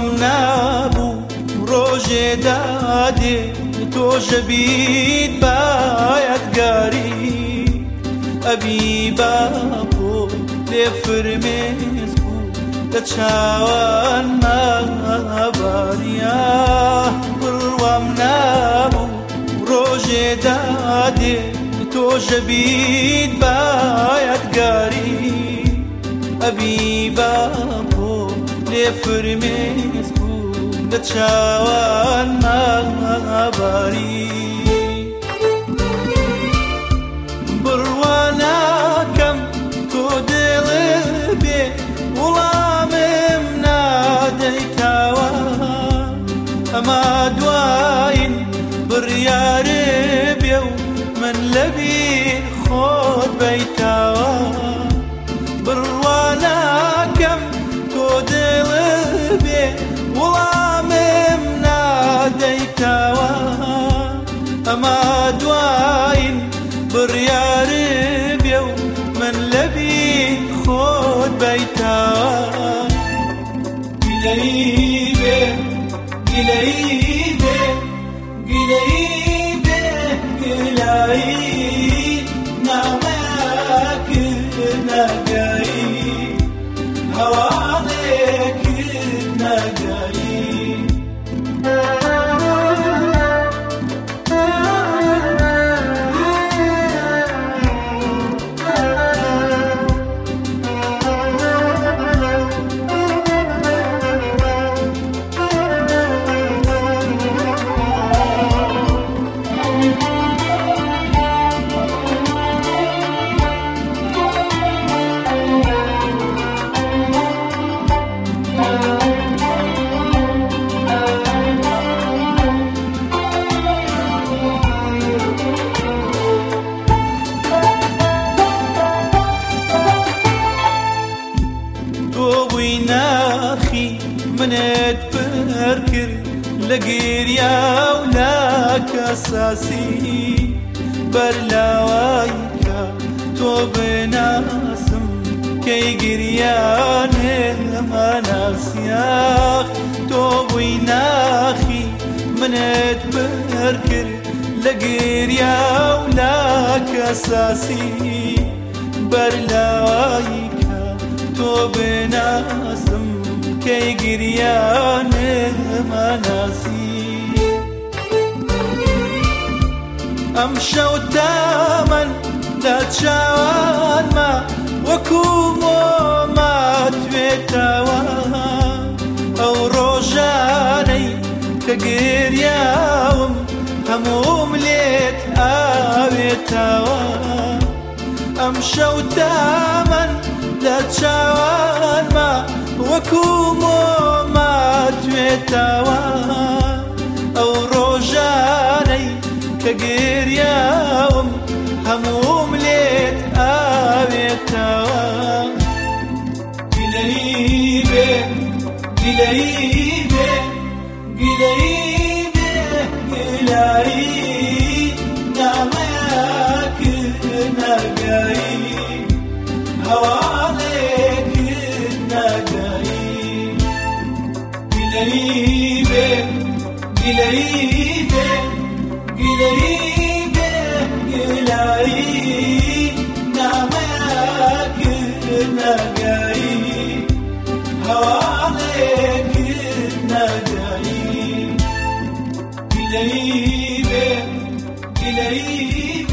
خۆم نبوو ڕۆژێ دادێ تۆژە بیت باەتگاری ئەبی باپۆ لێ فرمێز بوو لە چاوان مەباریا بڕوام نبوو ڕۆژێ دادێ تۆژە بیت باەتگاری ئەبی باپۆ لێ فرمێز بوو لە چاوان ماغاباری بڕواناکەم تۆ دێڵێ بێ وڵامم نادەیتاوە ئەما دوایین بڕیارێ بێ و من لەبی خۆت بیت غرب يوم من لبي خود بيتا إليبي إليبي تەنێت پەر کرد لە گیریا و لاکە ساسی بەرلاوایکە تۆ بناسم کەی گریانێ لەماناسیاق تۆ بووی ناخی منێت پەر کرد لە گیریا و لاکە ساسی بەرلاوایکە تۆ بناسم تێی گریانێ هەماناسی ئەم شەو دامەن لە چاوانمە وەکو مۆما توێتەوە ئەو ڕۆژانەی کە گریاوم هەموم لێت ئاوێتەوە ئەم شەو دامە وەکو بۆ ماتوێتەوە ئەو ڕۆژانەی کە گریاوم هەموم لێت ئاوێتەوە دیلەی بێ دیلەی قريبة قريبة قريبة قلعي نعمك النجاي هوالك النجاي قريبة قريبة